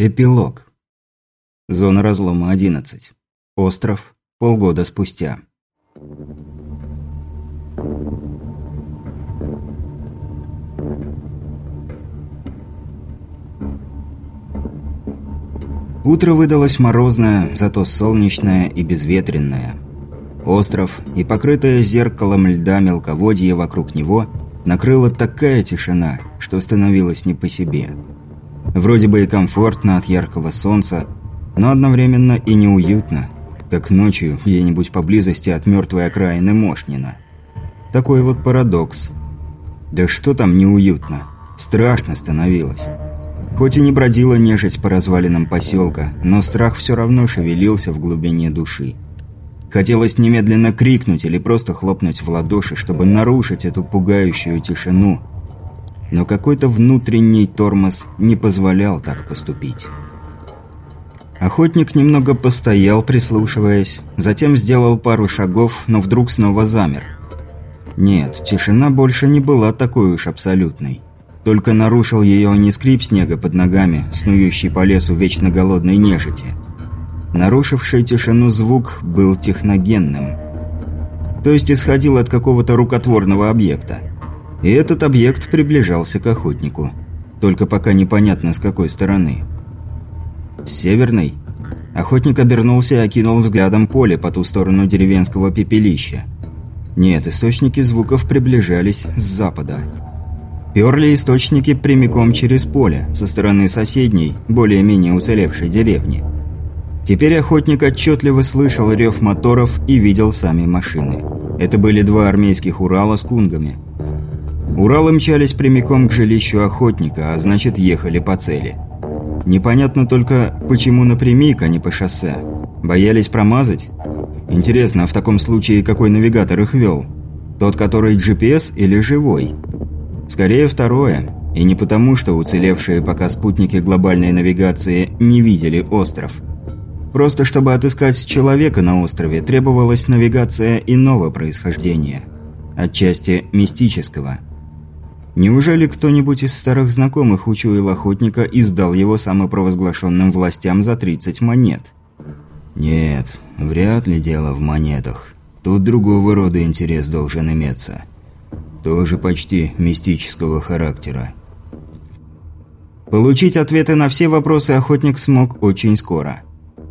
Эпилог. Зона разлома 11. Остров. Полгода спустя. Утро выдалось морозное, зато солнечное и безветренное. Остров и покрытое зеркалом льда мелководье вокруг него накрыла такая тишина, что становилось не по себе. Вроде бы и комфортно от яркого солнца, но одновременно и неуютно, как ночью где-нибудь поблизости от мертвой окраины Мошнина. Такой вот парадокс. Да что там неуютно? Страшно становилось. Хоть и не бродила нежить по развалинам поселка, но страх все равно шевелился в глубине души. Хотелось немедленно крикнуть или просто хлопнуть в ладоши, чтобы нарушить эту пугающую тишину – но какой-то внутренний тормоз не позволял так поступить. Охотник немного постоял, прислушиваясь, затем сделал пару шагов, но вдруг снова замер. Нет, тишина больше не была такой уж абсолютной. Только нарушил ее не скрип снега под ногами, снующий по лесу вечно голодной нежити. Нарушивший тишину звук был техногенным. То есть исходил от какого-то рукотворного объекта. И этот объект приближался к охотнику. Только пока непонятно с какой стороны. С северной? Охотник обернулся и окинул взглядом поле по ту сторону деревенского пепелища. Нет, источники звуков приближались с запада. Перли источники прямиком через поле, со стороны соседней, более-менее уцелевшей деревни. Теперь охотник отчетливо слышал рев моторов и видел сами машины. Это были два армейских Урала с кунгами – Уралы мчались прямиком к жилищу охотника, а значит ехали по цели. Непонятно только, почему напрямик, а не по шоссе. Боялись промазать? Интересно, а в таком случае какой навигатор их вел? Тот, который GPS или живой? Скорее второе. И не потому, что уцелевшие пока спутники глобальной навигации не видели остров. Просто чтобы отыскать человека на острове, требовалась навигация иного происхождения. Отчасти мистического – Неужели кто-нибудь из старых знакомых учуял охотника и сдал его самопровозглашенным властям за 30 монет? Нет, вряд ли дело в монетах. Тут другого рода интерес должен иметься. Тоже почти мистического характера. Получить ответы на все вопросы охотник смог очень скоро.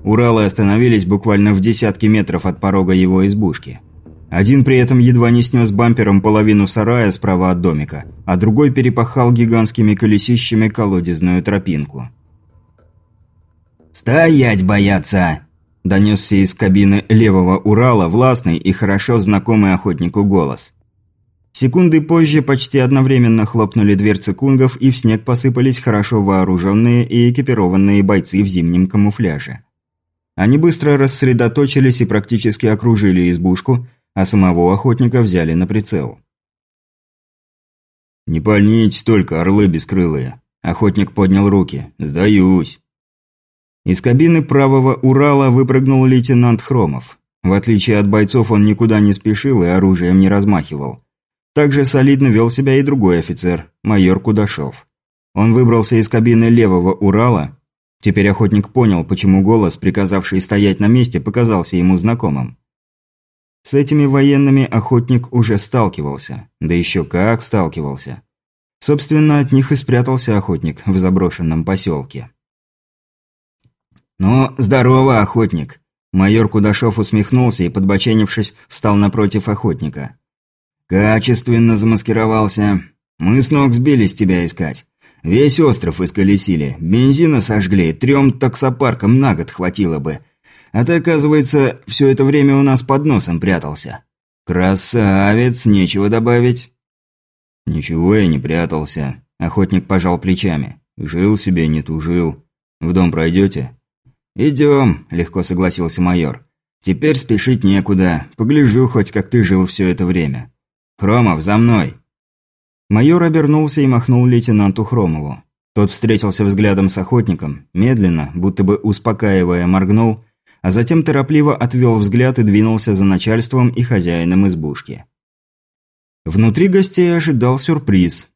Уралы остановились буквально в десятке метров от порога его избушки – один при этом едва не снес бампером половину сарая справа от домика, а другой перепахал гигантскими колесищами колодезную тропинку. «Стоять бояться!» – донесся из кабины левого Урала властный и хорошо знакомый охотнику голос. Секунды позже почти одновременно хлопнули дверцы кунгов, и в снег посыпались хорошо вооруженные и экипированные бойцы в зимнем камуфляже. Они быстро рассредоточились и практически окружили избушку, а самого охотника взяли на прицел. «Не пальните только, орлы бескрылые!» Охотник поднял руки. «Сдаюсь!» Из кабины правого Урала выпрыгнул лейтенант Хромов. В отличие от бойцов, он никуда не спешил и оружием не размахивал. Также солидно вел себя и другой офицер, майор Кудашов. Он выбрался из кабины левого Урала. Теперь охотник понял, почему голос, приказавший стоять на месте, показался ему знакомым. С этими военными охотник уже сталкивался. Да еще как сталкивался. Собственно, от них и спрятался охотник в заброшенном поселке. «Ну, здорово, охотник!» Майор Кудашов усмехнулся и, подбоченившись, встал напротив охотника. «Качественно замаскировался. Мы с ног сбились тебя искать. Весь остров исколесили, бензина сожгли, трем таксопаркам на год хватило бы. А ты, оказывается, все это время у нас под носом прятался. Красавец, нечего добавить. Ничего я не прятался. Охотник пожал плечами. Жил себе, не тужил. В дом пройдете? Идем, легко согласился майор. Теперь спешить некуда. Погляжу хоть, как ты жил все это время. Хромов, за мной. Майор обернулся и махнул лейтенанту Хромову. Тот встретился взглядом с охотником, медленно, будто бы успокаивая, моргнул а затем торопливо отвел взгляд и двинулся за начальством и хозяином избушки. Внутри гостей ожидал сюрприз.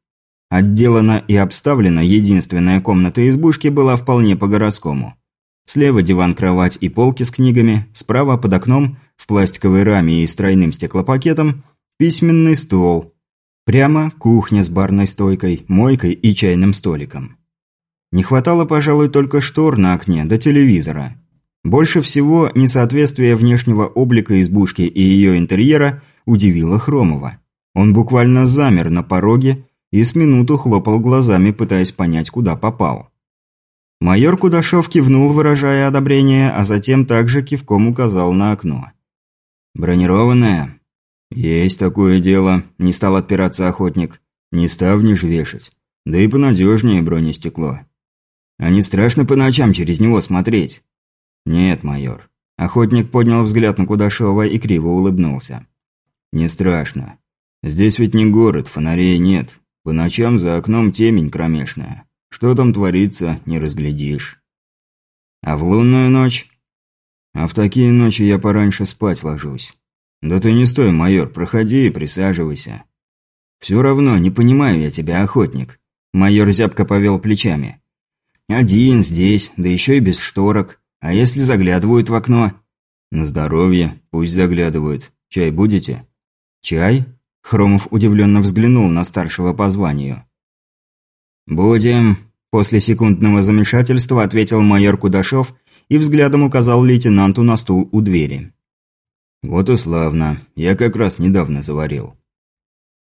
Отделана и обставлена единственная комната избушки была вполне по-городскому. Слева диван-кровать и полки с книгами, справа под окном, в пластиковой раме и с тройным стеклопакетом, письменный стол. Прямо кухня с барной стойкой, мойкой и чайным столиком. Не хватало, пожалуй, только штор на окне до телевизора. Больше всего несоответствие внешнего облика избушки и ее интерьера удивило Хромова. Он буквально замер на пороге и с минуту хлопал глазами, пытаясь понять, куда попал. Майор Кудашов кивнул, выражая одобрение, а затем также кивком указал на окно. «Бронированное?» «Есть такое дело», – не стал отпираться охотник. «Не ставни ж вешать. Да и понадежнее бронестекло. А не страшно по ночам через него смотреть?» «Нет, майор». Охотник поднял взгляд на Кудашова и криво улыбнулся. «Не страшно. Здесь ведь не город, фонарей нет. По ночам за окном темень кромешная. Что там творится, не разглядишь. А в лунную ночь? А в такие ночи я пораньше спать ложусь. Да ты не стой, майор, проходи и присаживайся. Все равно, не понимаю я тебя, охотник. Майор зябко повел плечами. Один здесь, да еще и без шторок. А если заглядывают в окно? На здоровье, пусть заглядывают. Чай будете? Чай? Хромов удивленно взглянул на старшего по званию. «Будем», – после секундного замешательства ответил майор Кудашов и взглядом указал лейтенанту на стул у двери. «Вот и славно. Я как раз недавно заварил».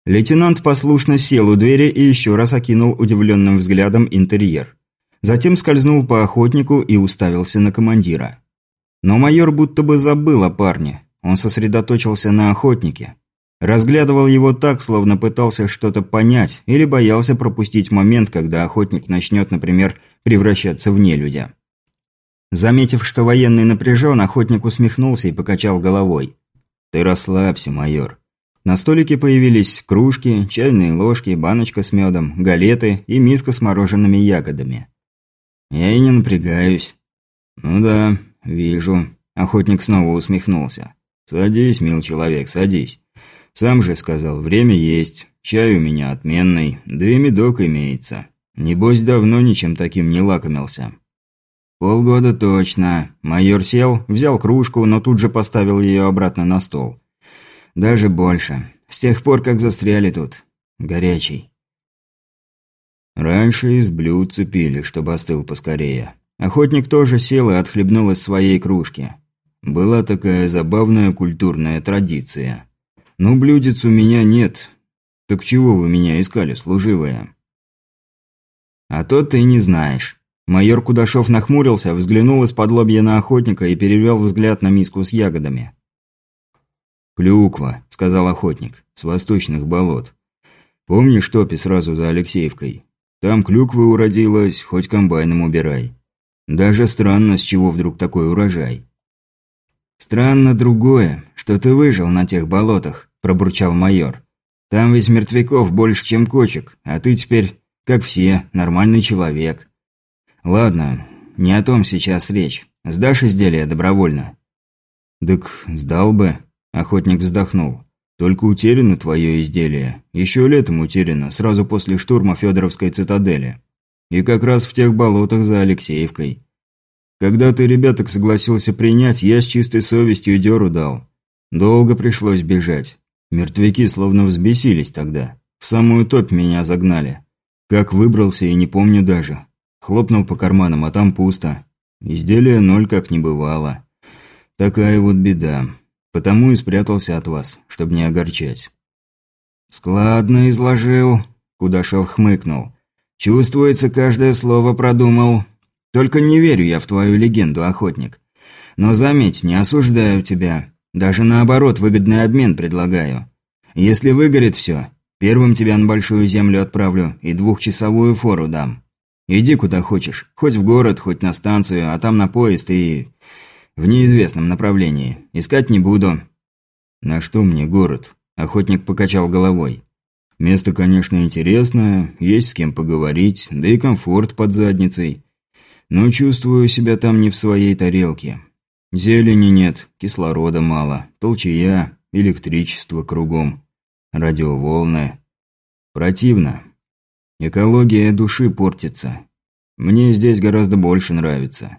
Лейтенант послушно сел у двери и еще раз окинул удивленным взглядом интерьер. Затем скользнул по охотнику и уставился на командира. Но майор будто бы забыл о парне. Он сосредоточился на охотнике. Разглядывал его так, словно пытался что-то понять, или боялся пропустить момент, когда охотник начнет, например, превращаться в нелюдя. Заметив, что военный напряжен, охотник усмехнулся и покачал головой. «Ты расслабься, майор». На столике появились кружки, чайные ложки, баночка с медом, галеты и миска с мороженными ягодами. «Я и не напрягаюсь». «Ну да, вижу». Охотник снова усмехнулся. «Садись, мил человек, садись. Сам же сказал, время есть, чай у меня отменный, да и медок имеется. Небось, давно ничем таким не лакомился. Полгода точно. Майор сел, взял кружку, но тут же поставил ее обратно на стол. Даже больше. С тех пор, как застряли тут. Горячий. Раньше из блюдца пили, чтобы остыл поскорее. Охотник тоже сел и отхлебнул из своей кружки. Была такая забавная культурная традиция. «Ну, блюдец у меня нет. Так чего вы меня искали, служивая?» «А то ты не знаешь». Майор Кудашов нахмурился, взглянул из-под лобья на охотника и перевел взгляд на миску с ягодами. «Клюква», — сказал охотник, — «с восточных болот. Помнишь топи сразу за Алексеевкой? Там клюквы уродилась, хоть комбайном убирай. Даже странно, с чего вдруг такой урожай». «Странно другое, что ты выжил на тех болотах», – пробурчал майор. «Там ведь мертвяков больше, чем кочек, а ты теперь, как все, нормальный человек». «Ладно, не о том сейчас речь. Сдашь изделие добровольно?» «Так сдал бы», – охотник вздохнул. «Только утеряно твое изделие. Еще летом утеряно, сразу после штурма Федоровской цитадели. И как раз в тех болотах за Алексеевкой. Когда ты ребяток согласился принять, я с чистой совестью дёру дал. Долго пришлось бежать. Мертвяки словно взбесились тогда. В самую топь меня загнали. Как выбрался и не помню даже. Хлопнул по карманам, а там пусто. Изделия ноль как не бывало. Такая вот беда. Потому и спрятался от вас, чтобы не огорчать. «Складно изложил», – Кудашов хмыкнул. «Чувствуется, каждое слово продумал. Только не верю я в твою легенду, охотник. Но заметь, не осуждаю тебя. Даже наоборот, выгодный обмен предлагаю. Если выгорит все, первым тебя на Большую Землю отправлю и двухчасовую фору дам. Иди куда хочешь, хоть в город, хоть на станцию, а там на поезд и... В неизвестном направлении. Искать не буду. На что мне город? Охотник покачал головой. Место, конечно, интересное, есть с кем поговорить, да и комфорт под задницей. Но чувствую себя там не в своей тарелке. Зелени нет, кислорода мало, толчая, электричество кругом, радиоволны. Противно. Экология души портится. Мне здесь гораздо больше нравится.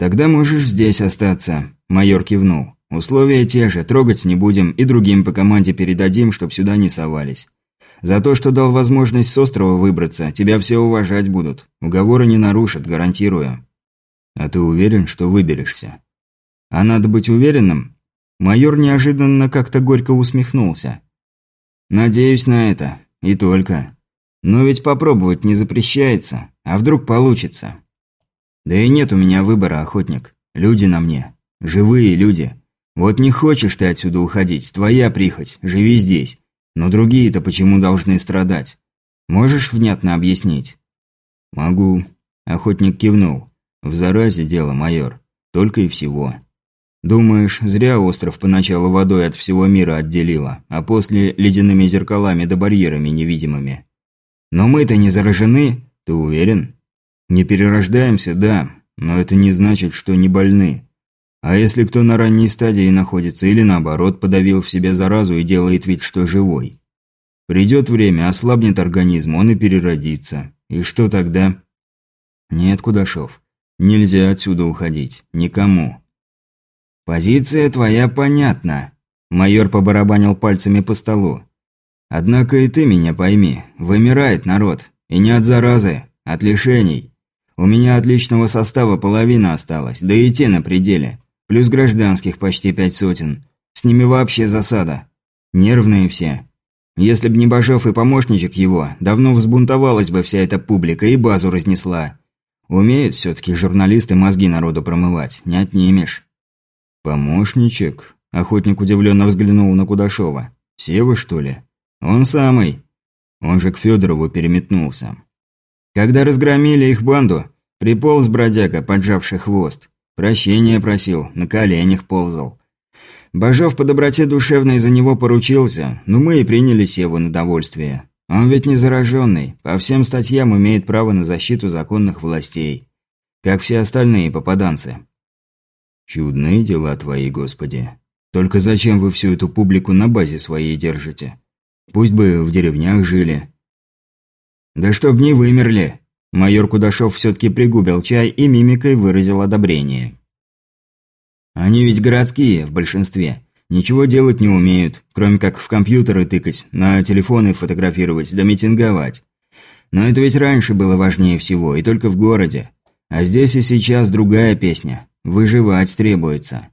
Тогда можешь здесь остаться, майор кивнул. Условия те же, трогать не будем и другим по команде передадим, чтоб сюда не совались. За то, что дал возможность с острова выбраться, тебя все уважать будут. Уговоры не нарушат, гарантирую. А ты уверен, что выберешься? А надо быть уверенным? Майор неожиданно как-то горько усмехнулся. Надеюсь на это. И только. Но ведь попробовать не запрещается. А вдруг получится? Да и нет у меня выбора, охотник. Люди на мне. Живые люди. Вот не хочешь ты отсюда уходить, твоя прихоть, живи здесь. Но другие-то почему должны страдать? Можешь внятно объяснить? Могу. Охотник кивнул. В заразе дело, майор. Только и всего. Думаешь, зря остров поначалу водой от всего мира отделило, а после ледяными зеркалами да барьерами невидимыми. Но мы-то не заражены, ты уверен? Не перерождаемся, да, но это не значит, что не больны. А если кто на ранней стадии находится или наоборот подавил в себе заразу и делает вид, что живой? Придет время, ослабнет организм, он и переродится. И что тогда? Нет, Кудашов, нельзя отсюда уходить. Никому. Позиция твоя понятна. Майор побарабанил пальцами по столу. Однако и ты меня пойми, вымирает народ. И не от заразы, от лишений. У меня от личного состава половина осталась, да и те на пределе. Плюс гражданских почти пять сотен. С ними вообще засада. Нервные все. Если б не Бажов и помощничек его, давно взбунтовалась бы вся эта публика и базу разнесла. Умеют все-таки журналисты мозги народу промывать, не отнимешь. «Помощничек?» – охотник удивленно взглянул на Кудашова. «Сева, что ли?» «Он самый». Он же к Федорову переметнулся. Когда разгромили их банду, приполз бродяга, поджавший хвост. Прощения просил, на коленях ползал. Бажов по доброте душевной за него поручился, но мы и приняли Севу на довольствие. Он ведь не зараженный, по всем статьям имеет право на защиту законных властей. Как все остальные попаданцы. Чудные дела твои, Господи. Только зачем вы всю эту публику на базе своей держите? Пусть бы в деревнях жили. Да чтоб не вымерли, Майор Кудашов все-таки пригубил чай и мимикой выразил одобрение. «Они ведь городские, в большинстве. Ничего делать не умеют, кроме как в компьютеры тыкать, на телефоны фотографировать да митинговать. Но это ведь раньше было важнее всего, и только в городе. А здесь и сейчас другая песня. Выживать требуется.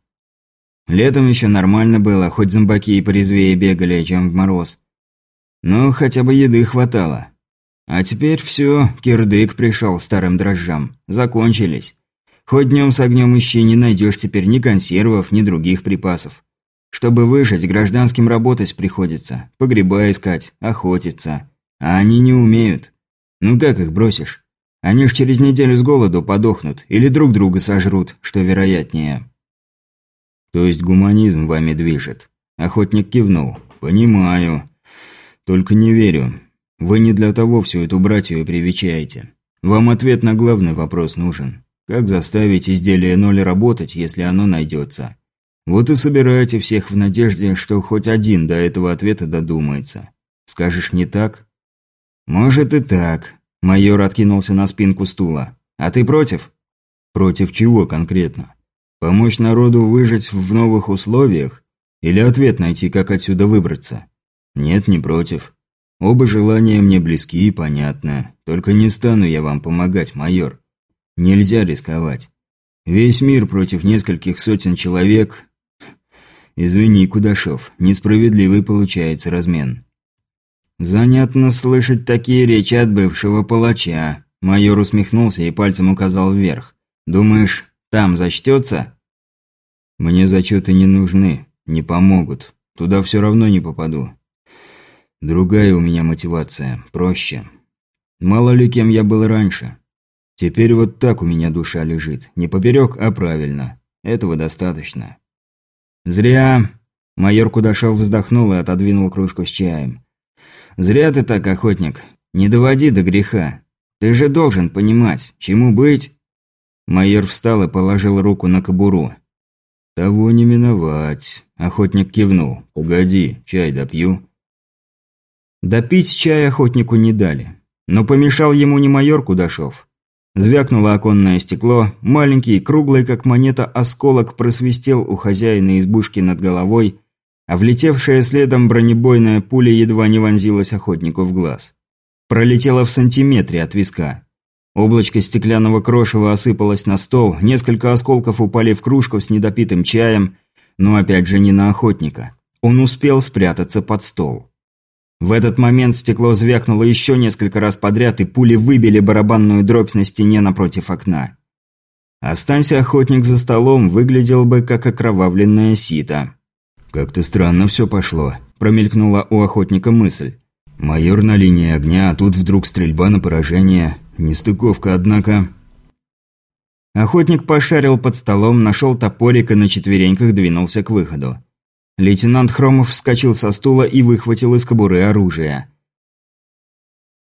Летом еще нормально было, хоть зомбаки и порезвее бегали, чем в мороз. Но хотя бы еды хватало. А теперь все, кирдык пришел старым дрожжам. Закончились. Хоть днем с огнем ищи, не найдешь теперь ни консервов, ни других припасов. Чтобы выжить, гражданским работать приходится. Погреба искать, охотиться. А они не умеют. Ну как их бросишь? Они ж через неделю с голоду подохнут или друг друга сожрут, что вероятнее. То есть гуманизм вами движет. Охотник кивнул. Понимаю. Только не верю. Вы не для того всю эту братью привечаете. Вам ответ на главный вопрос нужен. Как заставить изделие ноль работать, если оно найдется? Вот и собираете всех в надежде, что хоть один до этого ответа додумается. Скажешь не так? Может и так. Майор откинулся на спинку стула. А ты против? Против чего конкретно? Помочь народу выжить в новых условиях? Или ответ найти, как отсюда выбраться? Нет, не против. Оба желания мне близки и понятны. Только не стану я вам помогать, майор. Нельзя рисковать. Весь мир против нескольких сотен человек... Извини, Кудашов, несправедливый получается размен. Занятно слышать такие речи от бывшего палача. Майор усмехнулся и пальцем указал вверх. Думаешь, там зачтется? Мне зачеты не нужны, не помогут. Туда все равно не попаду. Другая у меня мотивация, проще. Мало ли кем я был раньше. Теперь вот так у меня душа лежит. Не поперек, а правильно. Этого достаточно. Зря. Майор Кудашов вздохнул и отодвинул кружку с чаем. Зря ты так, охотник. Не доводи до греха. Ты же должен понимать, чему быть. Майор встал и положил руку на кобуру. «Того не миновать», – охотник кивнул. «Погоди, чай допью». Допить чай охотнику не дали. Но помешал ему не майор Кудашов. Звякнуло оконное стекло, маленький, круглый как монета осколок просвистел у хозяина избушки над головой, а влетевшая следом бронебойная пуля едва не вонзилась охотнику в глаз. Пролетела в сантиметре от виска. Облачко стеклянного крошева осыпалось на стол, несколько осколков упали в кружку с недопитым чаем, но опять же не на охотника. Он успел спрятаться под стол. В этот момент стекло звякнуло еще несколько раз подряд, и пули выбили барабанную дробь на стене напротив окна. Останься охотник за столом, выглядел бы как окровавленное сито. «Как-то странно все пошло», – промелькнула у охотника мысль. «Майор на линии огня, а тут вдруг стрельба на поражение. Нестыковка, однако...» Охотник пошарил под столом, нашел топорик и на четвереньках двинулся к выходу. Лейтенант Хромов вскочил со стула и выхватил из кобуры оружие.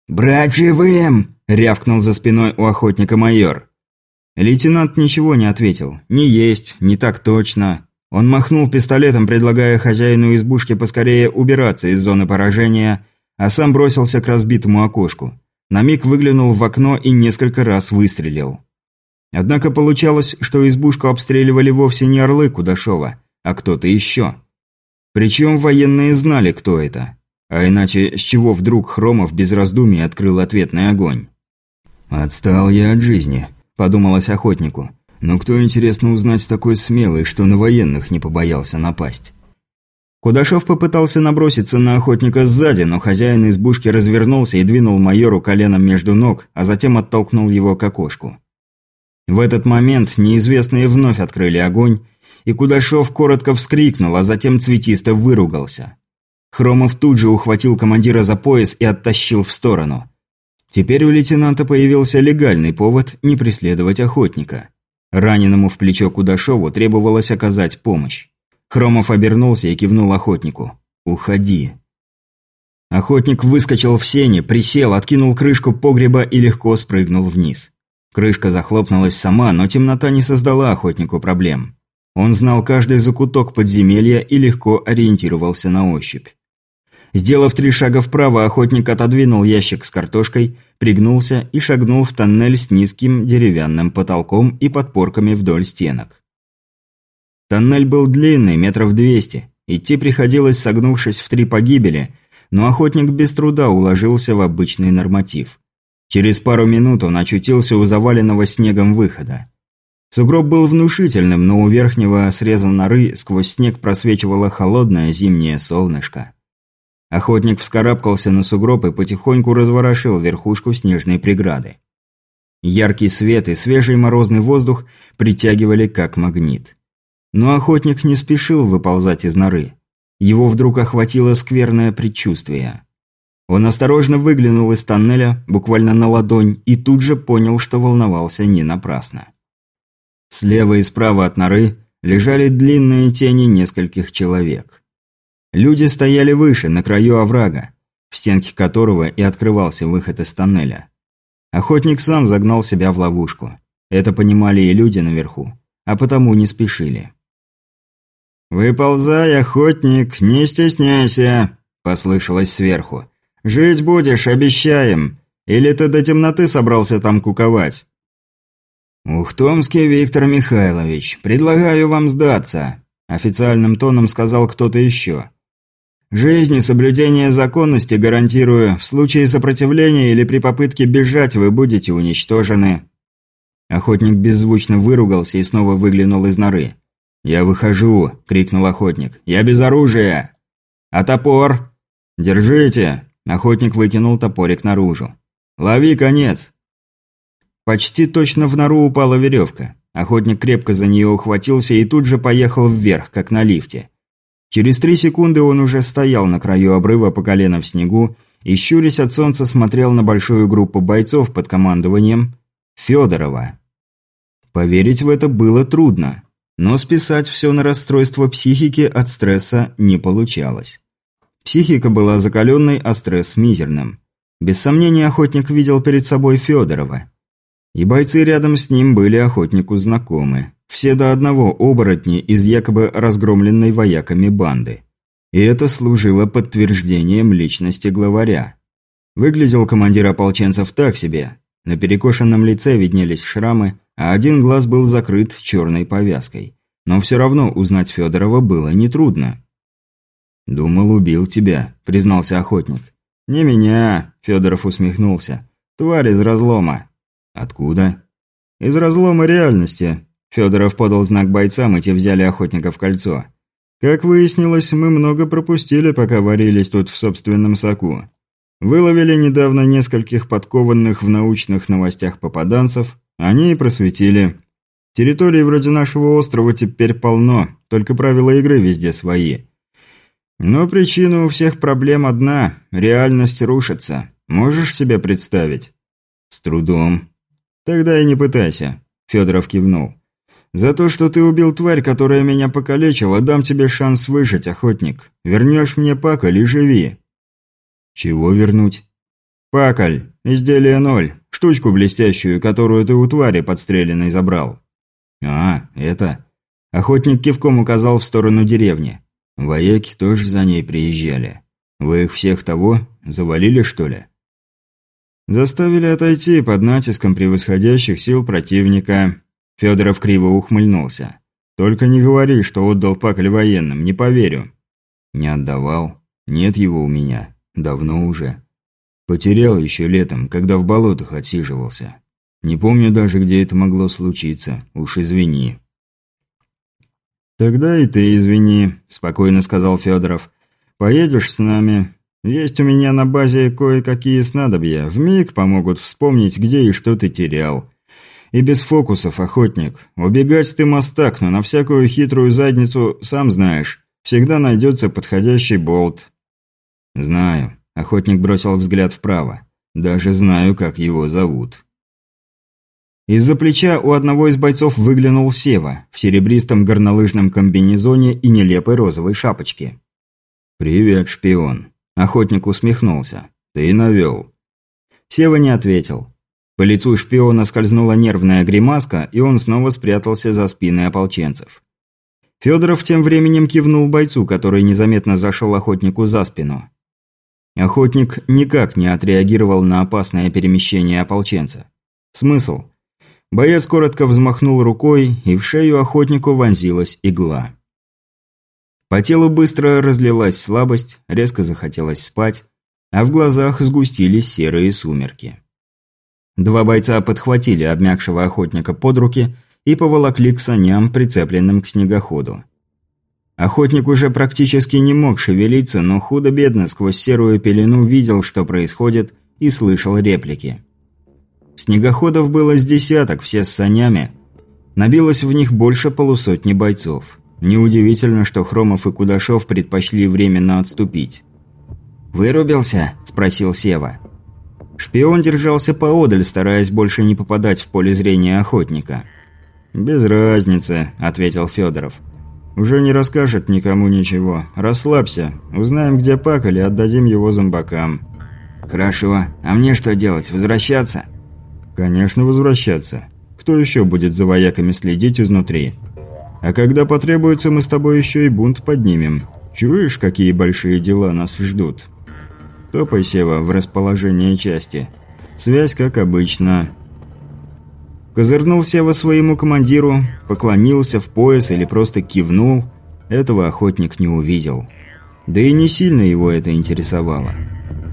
«Брать живым!» – рявкнул за спиной у охотника майор. Лейтенант ничего не ответил. «Не есть, не так точно». Он махнул пистолетом, предлагая хозяину избушки поскорее убираться из зоны поражения, а сам бросился к разбитому окошку. На миг выглянул в окно и несколько раз выстрелил. Однако получалось, что избушку обстреливали вовсе не орлы Кудашова, а кто-то еще. Причем военные знали, кто это. А иначе с чего вдруг Хромов без раздумий открыл ответный огонь? «Отстал я от жизни», – подумалось охотнику. «Но кто, интересно, узнать такой смелый, что на военных не побоялся напасть?» Кудашов попытался наброситься на охотника сзади, но хозяин избушки развернулся и двинул майору коленом между ног, а затем оттолкнул его к окошку. В этот момент неизвестные вновь открыли огонь, и Кудашов коротко вскрикнул, а затем цветисто выругался. Хромов тут же ухватил командира за пояс и оттащил в сторону. Теперь у лейтенанта появился легальный повод не преследовать охотника. Раненому в плечо Кудашову требовалось оказать помощь. Хромов обернулся и кивнул охотнику. «Уходи». Охотник выскочил в сене, присел, откинул крышку погреба и легко спрыгнул вниз. Крышка захлопнулась сама, но темнота не создала охотнику проблем. Он знал каждый закуток подземелья и легко ориентировался на ощупь. Сделав три шага вправо, охотник отодвинул ящик с картошкой, пригнулся и шагнул в тоннель с низким деревянным потолком и подпорками вдоль стенок. Тоннель был длинный, метров двести. Идти приходилось, согнувшись в три погибели, но охотник без труда уложился в обычный норматив. Через пару минут он очутился у заваленного снегом выхода. Сугроб был внушительным, но у верхнего среза норы сквозь снег просвечивало холодное зимнее солнышко. Охотник вскарабкался на сугроб и потихоньку разворошил верхушку снежной преграды. Яркий свет и свежий морозный воздух притягивали как магнит. Но охотник не спешил выползать из норы. Его вдруг охватило скверное предчувствие. Он осторожно выглянул из тоннеля, буквально на ладонь, и тут же понял, что волновался не напрасно. Слева и справа от норы лежали длинные тени нескольких человек. Люди стояли выше, на краю оврага, в стенке которого и открывался выход из тоннеля. Охотник сам загнал себя в ловушку. Это понимали и люди наверху, а потому не спешили. «Выползай, охотник, не стесняйся», – послышалось сверху. «Жить будешь, обещаем. Или ты до темноты собрался там куковать?» «Ухтомский Виктор Михайлович, предлагаю вам сдаться», – официальным тоном сказал кто-то еще. «Жизнь и соблюдение законности гарантирую, в случае сопротивления или при попытке бежать вы будете уничтожены». Охотник беззвучно выругался и снова выглянул из норы. «Я выхожу!» – крикнул охотник. «Я без оружия!» «А топор?» «Держите!» – охотник вытянул топорик наружу. «Лови конец!» Почти точно в нору упала веревка. Охотник крепко за нее ухватился и тут же поехал вверх, как на лифте. Через три секунды он уже стоял на краю обрыва по колено в снегу и, щурясь от солнца, смотрел на большую группу бойцов под командованием Федорова. Поверить в это было трудно, но списать все на расстройство психики от стресса не получалось. Психика была закаленной, а стресс мизерным. Без сомнения, охотник видел перед собой Федорова. И бойцы рядом с ним были охотнику знакомы. Все до одного оборотни из якобы разгромленной вояками банды. И это служило подтверждением личности главаря. Выглядел командир ополченцев так себе. На перекошенном лице виднелись шрамы, а один глаз был закрыт черной повязкой. Но все равно узнать Федорова было нетрудно. «Думал, убил тебя», – признался охотник. «Не меня», – Федоров усмехнулся. «Тварь из разлома». «Откуда?» «Из разлома реальности». Федоров подал знак бойцам, и те взяли охотника в кольцо. «Как выяснилось, мы много пропустили, пока варились тут в собственном соку. Выловили недавно нескольких подкованных в научных новостях попаданцев, они и просветили. Территории вроде нашего острова теперь полно, только правила игры везде свои. Но причина у всех проблем одна – реальность рушится. Можешь себе представить? С трудом. Тогда и не пытайся, Федоров кивнул. За то, что ты убил тварь, которая меня покалечила, дам тебе шанс выжить, охотник. Вернешь мне паколь и живи. Чего вернуть? Паколь, изделие ноль, штучку блестящую, которую ты у твари подстреленной забрал. А, это... Охотник кивком указал в сторону деревни. Вояки тоже за ней приезжали. Вы их всех того завалили, что ли? Заставили отойти под натиском превосходящих сил противника. Федоров криво ухмыльнулся. Только не говори, что отдал пакль военным, не поверю. Не отдавал. Нет его у меня. Давно уже. Потерял еще летом, когда в болотах отсиживался. Не помню даже, где это могло случиться. Уж извини. «Тогда и ты извини», – спокойно сказал Федоров. «Поедешь с нами. Есть у меня на базе кое-какие снадобья. Вмиг помогут вспомнить, где и что ты терял. И без фокусов, охотник. Убегать ты мастак, но на всякую хитрую задницу, сам знаешь, всегда найдется подходящий болт». «Знаю», – охотник бросил взгляд вправо. «Даже знаю, как его зовут». Из-за плеча у одного из бойцов выглянул Сева в серебристом горнолыжном комбинезоне и нелепой розовой шапочке. «Привет, шпион!» Охотник усмехнулся. «Ты навел». Сева не ответил. По лицу шпиона скользнула нервная гримаска, и он снова спрятался за спиной ополченцев. Федоров тем временем кивнул бойцу, который незаметно зашел охотнику за спину. Охотник никак не отреагировал на опасное перемещение ополченца. Смысл? Боец коротко взмахнул рукой, и в шею охотнику вонзилась игла. По телу быстро разлилась слабость, резко захотелось спать, а в глазах сгустились серые сумерки. Два бойца подхватили обмякшего охотника под руки и поволокли к саням, прицепленным к снегоходу. Охотник уже практически не мог шевелиться, но худо-бедно сквозь серую пелену видел, что происходит, и слышал реплики. Снегоходов было с десяток, все с санями. Набилось в них больше полусотни бойцов. Неудивительно, что Хромов и Кудашов предпочли временно отступить. «Вырубился?» – спросил Сева. Шпион держался поодаль, стараясь больше не попадать в поле зрения охотника. «Без разницы», – ответил Федоров. «Уже не расскажет никому ничего. Расслабься. Узнаем, где Паколь, и отдадим его зомбакам». «Хорошо. А мне что делать? Возвращаться?» Конечно, возвращаться. Кто еще будет за вояками следить изнутри? А когда потребуется, мы с тобой еще и бунт поднимем. Чуешь, какие большие дела нас ждут? Топай, Сева, в расположение части. Связь, как обычно. Козырнул Сева своему командиру, поклонился в пояс или просто кивнул. Этого охотник не увидел. Да и не сильно его это интересовало.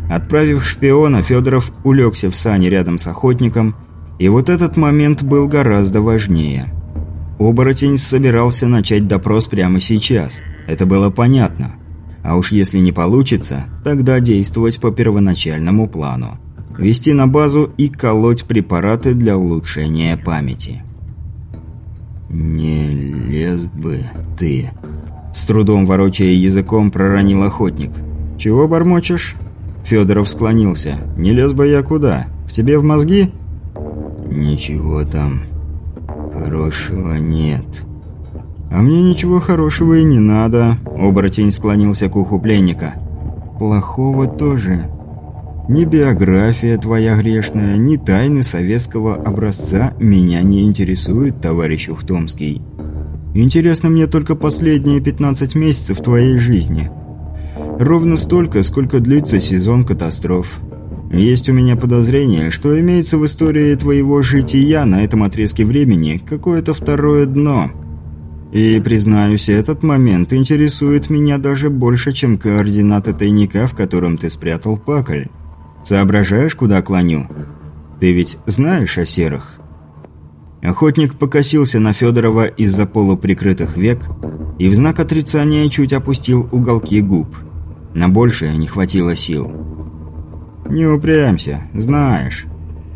Отправив шпиона, Федоров улегся в сане рядом с охотником, и вот этот момент был гораздо важнее. Оборотень собирался начать допрос прямо сейчас, это было понятно. А уж если не получится, тогда действовать по первоначальному плану. Вести на базу и колоть препараты для улучшения памяти. «Не лез бы ты», – с трудом ворочая языком проронил охотник. «Чего бормочешь?» Федоров склонился. «Не лез бы я куда? К тебе в мозги?» «Ничего там хорошего нет». «А мне ничего хорошего и не надо», — оборотень склонился к уху пленника. «Плохого тоже. Ни биография твоя грешная, ни тайны советского образца меня не интересуют, товарищ Ухтомский. Интересно мне только последние 15 месяцев твоей жизни». Ровно столько, сколько длится сезон катастроф. Есть у меня подозрение, что имеется в истории твоего жития на этом отрезке времени какое-то второе дно. И, признаюсь, этот момент интересует меня даже больше, чем координаты тайника, в котором ты спрятал пакль. Соображаешь, куда клоню? Ты ведь знаешь о серых?» Охотник покосился на Федорова из-за полуприкрытых век и в знак отрицания чуть опустил уголки губ. На большее не хватило сил. «Не упрямься, знаешь».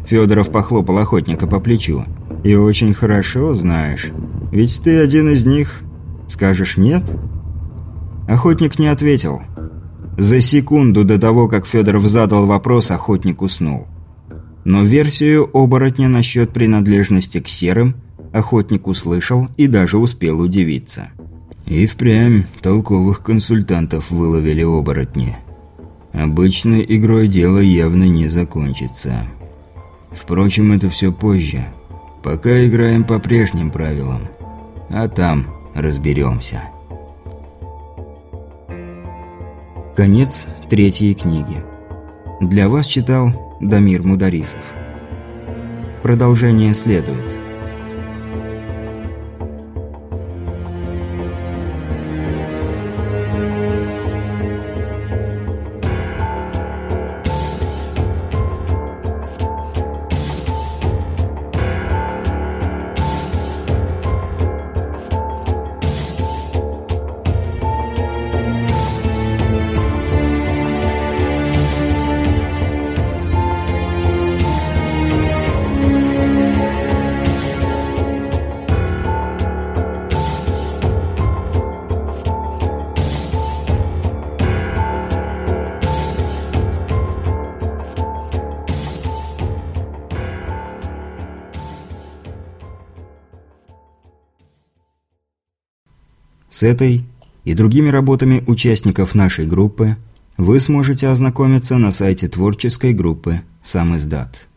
Федоров похлопал охотника по плечу. «И очень хорошо знаешь. Ведь ты один из них. Скажешь нет?» Охотник не ответил. За секунду до того, как Федоров задал вопрос, охотник уснул. Но версию оборотня насчет принадлежности к серым охотник услышал и даже успел удивиться. И впрямь толковых консультантов выловили оборотни. Обычной игрой дело явно не закончится. Впрочем, это все позже. Пока играем по прежним правилам. А там разберемся. Конец третьей книги. Для вас читал Дамир Мударисов. Продолжение следует. С этой и другими работами участников нашей группы вы сможете ознакомиться на сайте творческой группы «Сам издат».